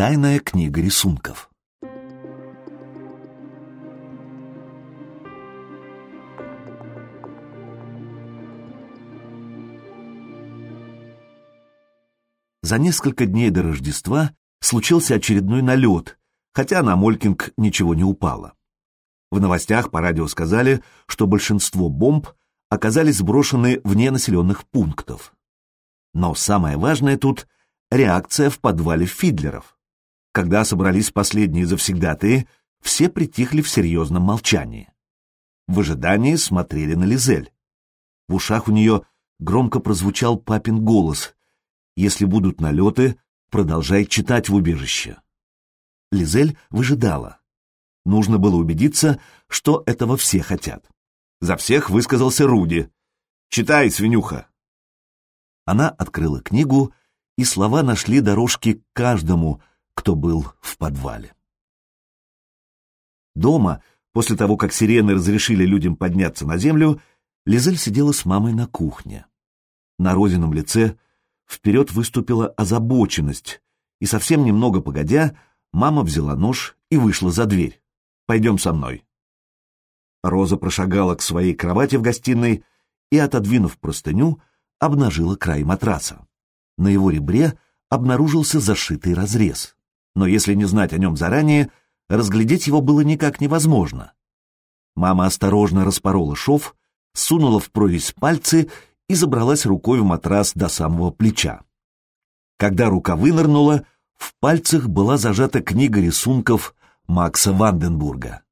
Тайная книга рисунков. За несколько дней до Рождества случился очередной налет, хотя на Молькинг ничего не упало. В новостях по радио сказали, что большинство бомб оказались сброшены вне населенных пунктов. Но самое важное тут — реакция в подвале Фидлеров. Когда собрались последние завсегдатые, все притихли в серьезном молчании. В ожидании смотрели на Лизель. В ушах у нее громко прозвучал папин голос. «Если будут налеты, продолжай читать в убежище». Лизель выжидала. Нужно было убедиться, что этого все хотят. За всех высказался Руди. «Читай, свинюха!» Она открыла книгу, и слова нашли дорожки к каждому, кто был в подвале. Дома, после того, как сирены разрешили людям подняться на землю, Лизель сидела с мамой на кухне. На родином лице вперед выступила озабоченность, и совсем немного погодя, мама взяла нож и вышла за дверь. «Пойдем со мной». Роза прошагала к своей кровати в гостиной и, отодвинув простыню, обнажила край матраса. На его ребре обнаружился зашитый разрез. Но если не знать о нем заранее, разглядеть его было никак невозможно. Мама осторожно распорола шов, сунула в прорезь пальцы и забралась рукой в матрас до самого плеча. Когда рука вынырнула, в пальцах была зажата книга рисунков Макса Ванденбурга.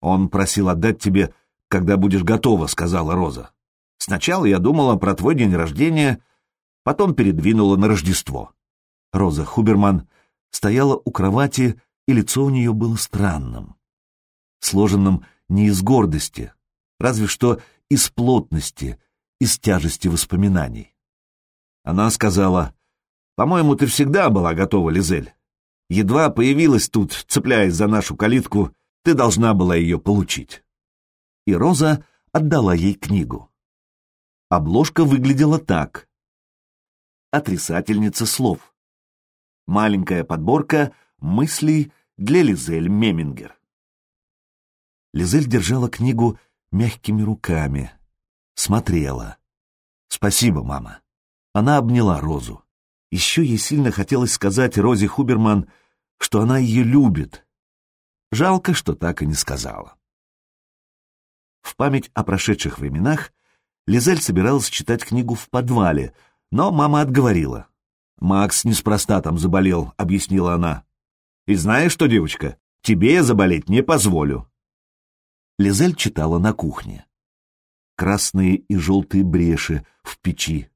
«Он просил отдать тебе, когда будешь готова», — сказала Роза. «Сначала я думала про твой день рождения, потом передвинула на Рождество». Роза Хуберман стояла у кровати, и лицо у нее было странным. Сложенным не из гордости, разве что из плотности, из тяжести воспоминаний. Она сказала, «По-моему, ты всегда была готова, Лизель. Едва появилась тут, цепляясь за нашу калитку, ты должна была ее получить». И Роза отдала ей книгу. Обложка выглядела так. Отрицательница слов. Маленькая подборка мыслей для Лизель Мемингер. Лизель держала книгу мягкими руками, смотрела. «Спасибо, мама». Она обняла Розу. Еще ей сильно хотелось сказать Розе Хуберман, что она ее любит. Жалко, что так и не сказала. В память о прошедших временах Лизель собиралась читать книгу в подвале, но мама отговорила. «Макс неспроста там заболел», — объяснила она. «И знаешь что, девочка, тебе я заболеть не позволю». Лизель читала на кухне. Красные и желтые бреши в печи.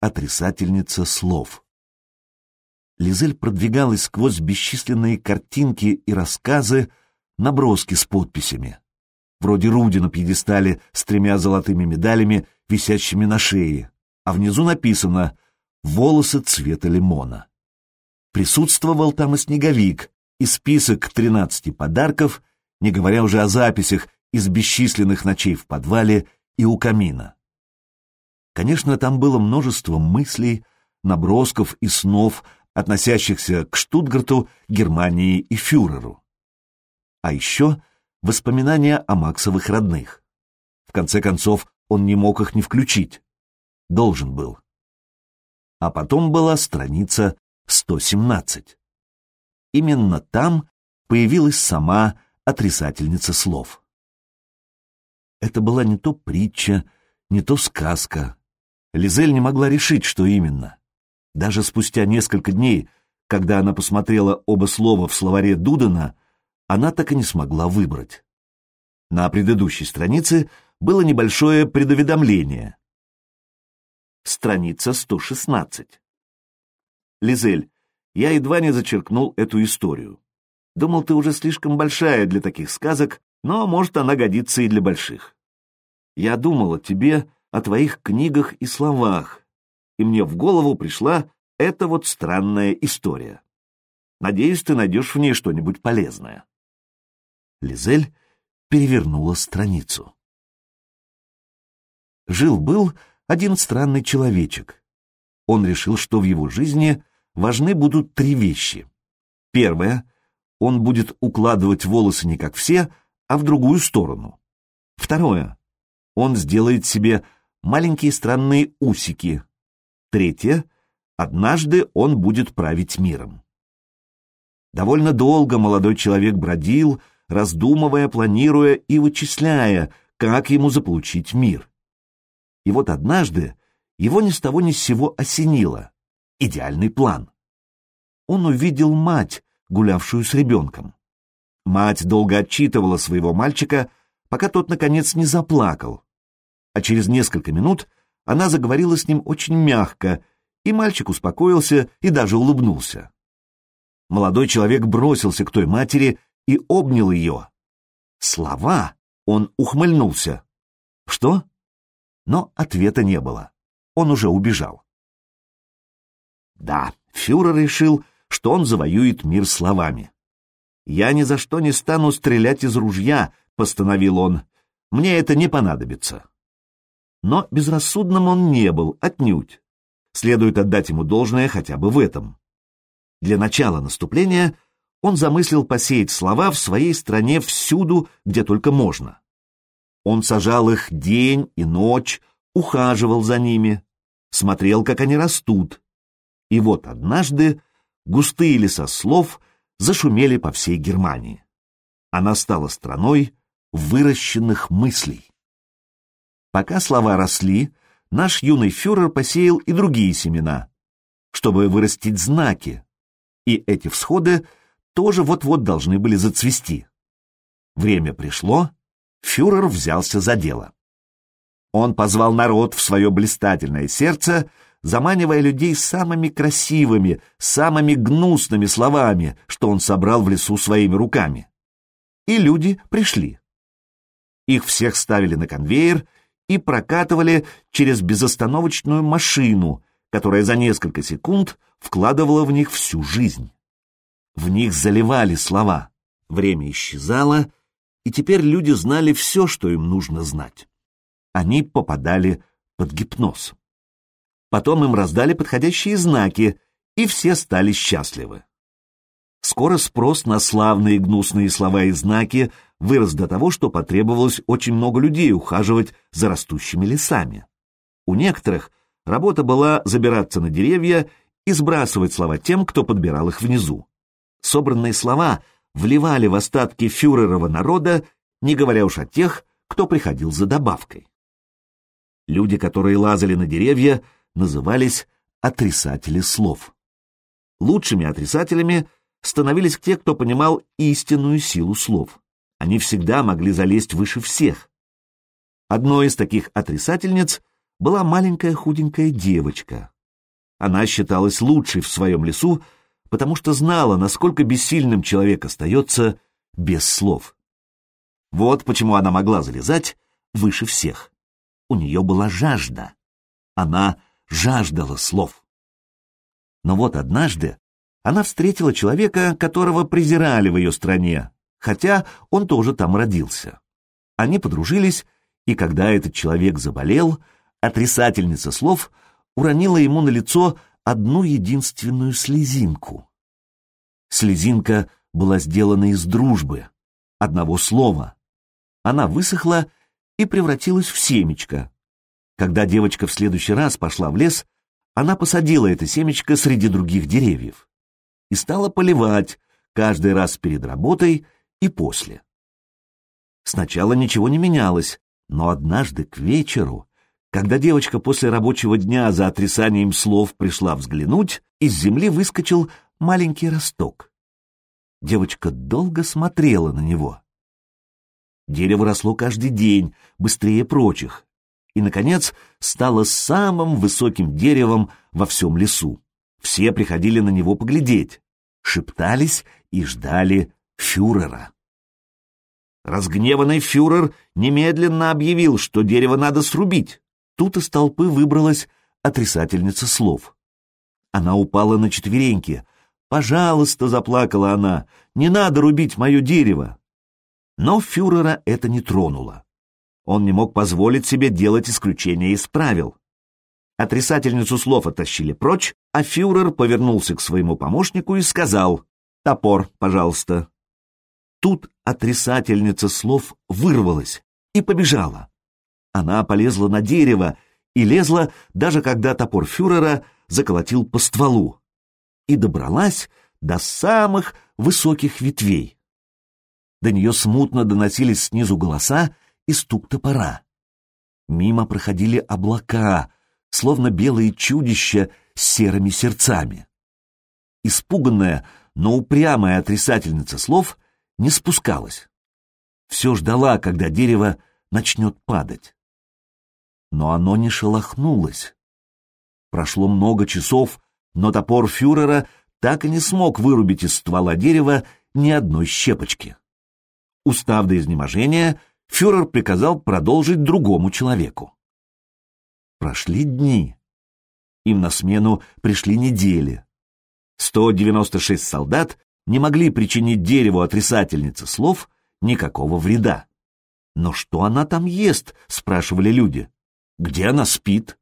Отрицательница слов. Лизель продвигалась сквозь бесчисленные картинки и рассказы, наброски с подписями. Вроде Руди на пьедестале с тремя золотыми медалями, висящими на шее, а внизу написано — волосы цвета лимона. Присутствовал там и снеговик, и список тринадцати подарков, не говоря уже о записях из бесчисленных ночей в подвале и у камина. Конечно, там было множество мыслей, набросков и снов, относящихся к Штутгарту, Германии и фюреру. А еще воспоминания о Максовых родных. В конце концов, он не мог их не включить. Должен был а потом была страница 117. Именно там появилась сама отрицательница слов. Это была не то притча, не то сказка. Лизель не могла решить, что именно. Даже спустя несколько дней, когда она посмотрела оба слова в словаре Дудана, она так и не смогла выбрать. На предыдущей странице было небольшое предуведомление. Страница 116. Лизель, я едва не зачеркнул эту историю. Думал, ты уже слишком большая для таких сказок, но, может, она годится и для больших. Я думал о тебе, о твоих книгах и словах, и мне в голову пришла эта вот странная история. Надеюсь, ты найдешь в ней что-нибудь полезное. Лизель перевернула страницу. Жил-был один странный человечек. Он решил, что в его жизни важны будут три вещи. Первое — он будет укладывать волосы не как все, а в другую сторону. Второе — он сделает себе маленькие странные усики. Третье — однажды он будет править миром. Довольно долго молодой человек бродил, раздумывая, планируя и вычисляя, как ему заполучить мир. И вот однажды его ни с того ни с сего осенило. Идеальный план. Он увидел мать, гулявшую с ребенком. Мать долго отчитывала своего мальчика, пока тот, наконец, не заплакал. А через несколько минут она заговорила с ним очень мягко, и мальчик успокоился и даже улыбнулся. Молодой человек бросился к той матери и обнял ее. Слова! Он ухмыльнулся. Что? Но ответа не было. Он уже убежал. Да, фюрер решил, что он завоюет мир словами. «Я ни за что не стану стрелять из ружья», — постановил он. «Мне это не понадобится». Но безрассудным он не был, отнюдь. Следует отдать ему должное хотя бы в этом. Для начала наступления он замыслил посеять слова в своей стране всюду, где только можно. Он сажал их день и ночь, ухаживал за ними, смотрел, как они растут. И вот однажды густые леса слов зашумели по всей Германии. Она стала страной выращенных мыслей. Пока слова росли, наш юный фюрер посеял и другие семена, чтобы вырастить знаки, и эти всходы тоже вот-вот должны были зацвести. Время пришло, фюрер взялся за дело. Он позвал народ в свое блистательное сердце, заманивая людей самыми красивыми, самыми гнусными словами, что он собрал в лесу своими руками. И люди пришли. Их всех ставили на конвейер и прокатывали через безостановочную машину, которая за несколько секунд вкладывала в них всю жизнь. В них заливали слова. Время исчезало, и теперь люди знали все, что им нужно знать. Они попадали под гипноз. Потом им раздали подходящие знаки, и все стали счастливы. Скоро спрос на славные гнусные слова и знаки вырос до того, что потребовалось очень много людей ухаживать за растущими лесами. У некоторых работа была забираться на деревья и сбрасывать слова тем, кто подбирал их внизу. Собранные слова вливали в остатки фюрерова народа, не говоря уж о тех, кто приходил за добавкой. Люди, которые лазали на деревья, назывались отрицатели слов. Лучшими отрицателями становились те, кто понимал истинную силу слов. Они всегда могли залезть выше всех. Одной из таких отрицательниц была маленькая худенькая девочка. Она считалась лучшей в своем лесу, потому что знала, насколько бессильным человек остается без слов. Вот почему она могла залезать выше всех. У нее была жажда. Она жаждала слов. Но вот однажды она встретила человека, которого презирали в ее стране, хотя он тоже там родился. Они подружились, и когда этот человек заболел, отрицательница слов уронила ему на лицо одну единственную слезинку. Слезинка была сделана из дружбы, одного слова. Она высохла и превратилась в семечко, когда девочка в следующий раз пошла в лес, она посадила это семечко среди других деревьев и стала поливать каждый раз перед работой и после. Сначала ничего не менялось, но однажды к вечеру, когда девочка после рабочего дня за отрицанием слов пришла взглянуть, из земли выскочил маленький росток. Девочка долго смотрела на него. Дерево росло каждый день, быстрее прочих, и, наконец, стало самым высоким деревом во всем лесу. Все приходили на него поглядеть, шептались и ждали фюрера. Разгневанный фюрер немедленно объявил, что дерево надо срубить. Тут из толпы выбралась отрицательница слов. Она упала на четвереньки. «Пожалуйста», — заплакала она, — «не надо рубить мое дерево». Но фюрера это не тронуло. Он не мог позволить себе делать исключения из правил. Отрицательницу слов оттащили прочь, а фюрер повернулся к своему помощнику и сказал «Топор, пожалуйста». Тут отрицательница слов вырвалась и побежала. Она полезла на дерево и лезла, даже когда топор фюрера заколотил по стволу, и добралась до самых высоких ветвей. До нее смутно доносились снизу голоса и стук топора. Мимо проходили облака, словно белые чудища с серыми сердцами. Испуганная, но упрямая отрицательница слов не спускалась. Все ждала, когда дерево начнет падать. Но оно не шелохнулось. Прошло много часов, но топор фюрера так и не смог вырубить из ствола дерева ни одной щепочки. Устав до изнеможения, фюрер приказал продолжить другому человеку. Прошли дни. Им на смену пришли недели. 196 солдат не могли причинить дереву отрицательницы слов никакого вреда. «Но что она там ест?» — спрашивали люди. «Где она спит?»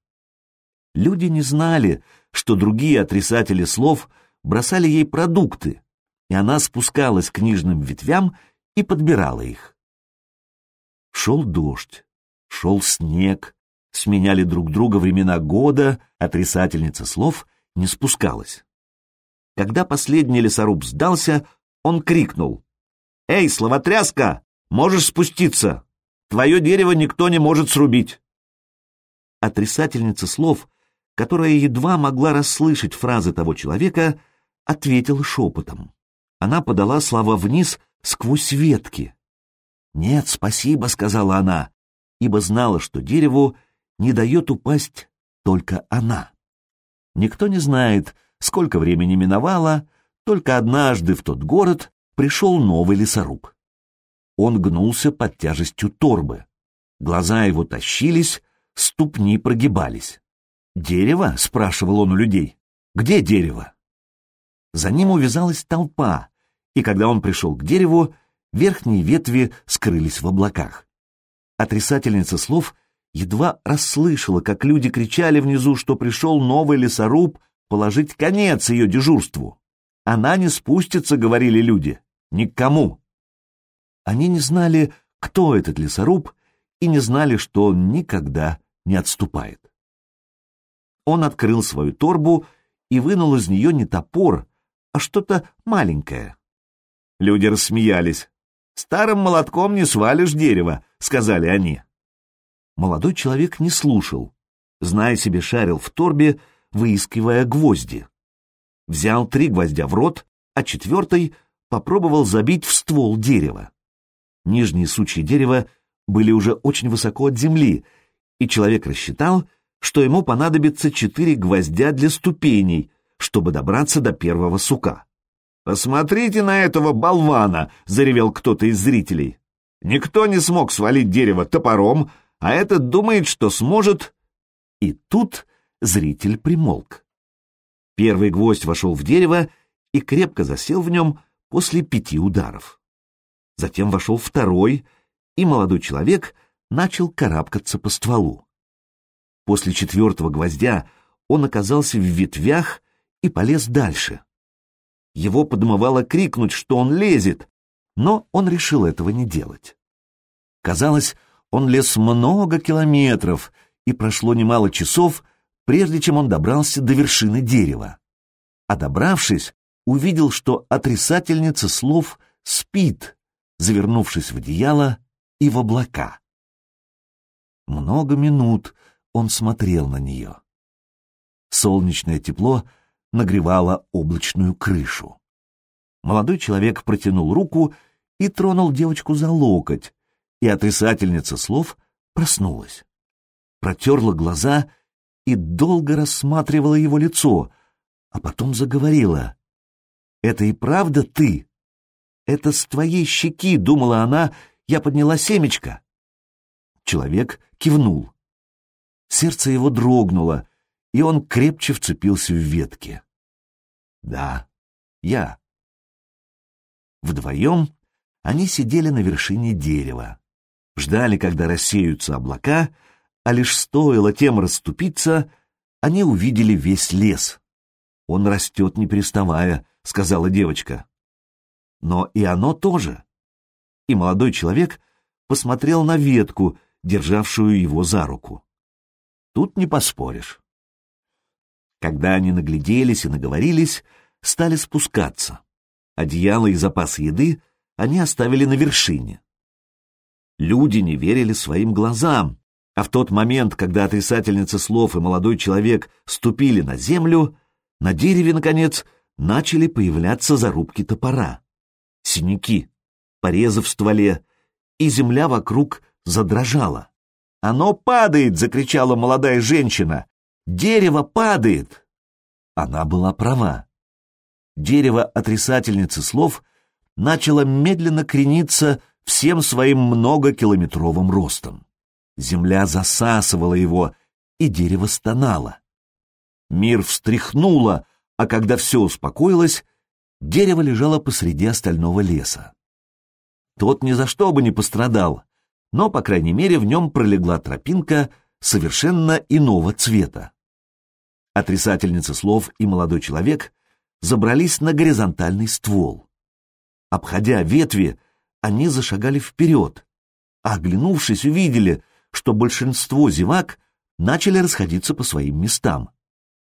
Люди не знали, что другие отрицатели слов бросали ей продукты, и она спускалась к нижним ветвям и подбирала их. Шел дождь, шел снег, сменяли друг друга времена года, отрицательница слов не спускалась. Когда последний лесоруб сдался, он крикнул. «Эй, словотряска, можешь спуститься! Твое дерево никто не может срубить!» Отрицательница слов, которая едва могла расслышать фразы того человека, ответила шепотом. Она подала слова вниз сквозь ветки. «Нет, спасибо», — сказала она, ибо знала, что дереву не дает упасть только она. Никто не знает, сколько времени миновало, только однажды в тот город пришел новый лесоруб. Он гнулся под тяжестью торбы. Глаза его тащились, ступни прогибались. «Дерево?» — спрашивал он у людей. «Где дерево?» За ним увязалась толпа, и когда он пришел к дереву, верхние ветви скрылись в облаках. Отрицательница слов едва расслышала, как люди кричали внизу, что пришел новый лесоруб положить конец ее дежурству. Она не спустится, говорили люди, ни к кому. Они не знали, кто этот лесоруб, и не знали, что он никогда не отступает. Он открыл свою торбу и вынул из нее не топор, а что-то маленькое. Люди рассмеялись. «Старым молотком не свалишь дерево», — сказали они. Молодой человек не слушал. Зная себе, шарил в торбе, выискивая гвозди. Взял три гвоздя в рот, а четвертый попробовал забить в ствол дерева. Нижние сучья дерева были уже очень высоко от земли, и человек рассчитал, что ему понадобится четыре гвоздя для ступеней, чтобы добраться до первого сука. «Посмотрите на этого болвана!» — заревел кто-то из зрителей. «Никто не смог свалить дерево топором, а этот думает, что сможет...» И тут зритель примолк. Первый гвоздь вошел в дерево и крепко засел в нем после пяти ударов. Затем вошел второй, и молодой человек начал карабкаться по стволу. После четвертого гвоздя он оказался в ветвях и полез дальше. Его подмывало крикнуть, что он лезет, но он решил этого не делать. Казалось, он лез много километров, и прошло немало часов, прежде чем он добрался до вершины дерева. А добравшись, увидел, что отрицательница слов спит, завернувшись в одеяло и в облака. Много минут он смотрел на нее. Солнечное тепло нагревала облачную крышу. Молодой человек протянул руку и тронул девочку за локоть, и отрицательница слов проснулась. Протерла глаза и долго рассматривала его лицо, а потом заговорила. «Это и правда ты? Это с твоей щеки, — думала она, — я подняла семечко». Человек кивнул. Сердце его дрогнуло, и он крепче вцепился в ветки. Да, я. Вдвоем они сидели на вершине дерева, ждали, когда рассеются облака, а лишь стоило тем расступиться, они увидели весь лес. «Он растет, не переставая», — сказала девочка. «Но и оно тоже». И молодой человек посмотрел на ветку, державшую его за руку. Тут не поспоришь. Когда они нагляделись и наговорились, стали спускаться. Одеяло и запас еды они оставили на вершине. Люди не верили своим глазам, а в тот момент, когда отрицательница слов и молодой человек ступили на землю, на дереве, наконец, начали появляться зарубки топора, синяки, порезы в стволе, и земля вокруг задрожала. «Оно падает!» — закричала молодая женщина. «Дерево падает!» Она была права. Дерево отрицательницы слов начало медленно крениться всем своим многокилометровым ростом. Земля засасывала его, и дерево стонало. Мир встряхнуло, а когда все успокоилось, дерево лежало посреди остального леса. Тот ни за что бы не пострадал, но, по крайней мере, в нем пролегла тропинка совершенно иного цвета. Отрицательница слов и молодой человек забрались на горизонтальный ствол. Обходя ветви, они зашагали вперед, а, оглянувшись, увидели, что большинство зевак начали расходиться по своим местам.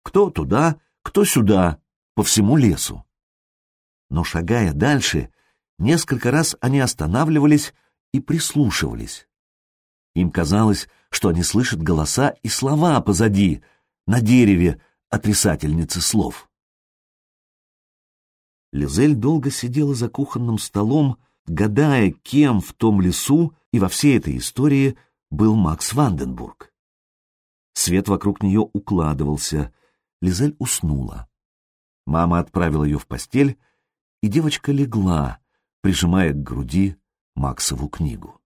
Кто туда, кто сюда, по всему лесу. Но шагая дальше, несколько раз они останавливались и прислушивались. Им казалось, что они слышат голоса и слова позади, на дереве отрицательницы слов. Лизель долго сидела за кухонным столом, гадая, кем в том лесу и во всей этой истории был Макс Ванденбург. Свет вокруг нее укладывался. Лизель уснула. Мама отправила ее в постель, и девочка легла, прижимая к груди Максову книгу.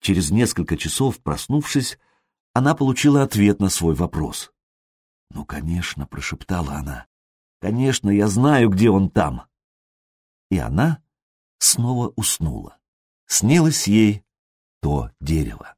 Через несколько часов, проснувшись, она получила ответ на свой вопрос. «Ну, конечно», — прошептала она, — «конечно, я знаю, где он там». И она снова уснула. Снилось ей то дерево.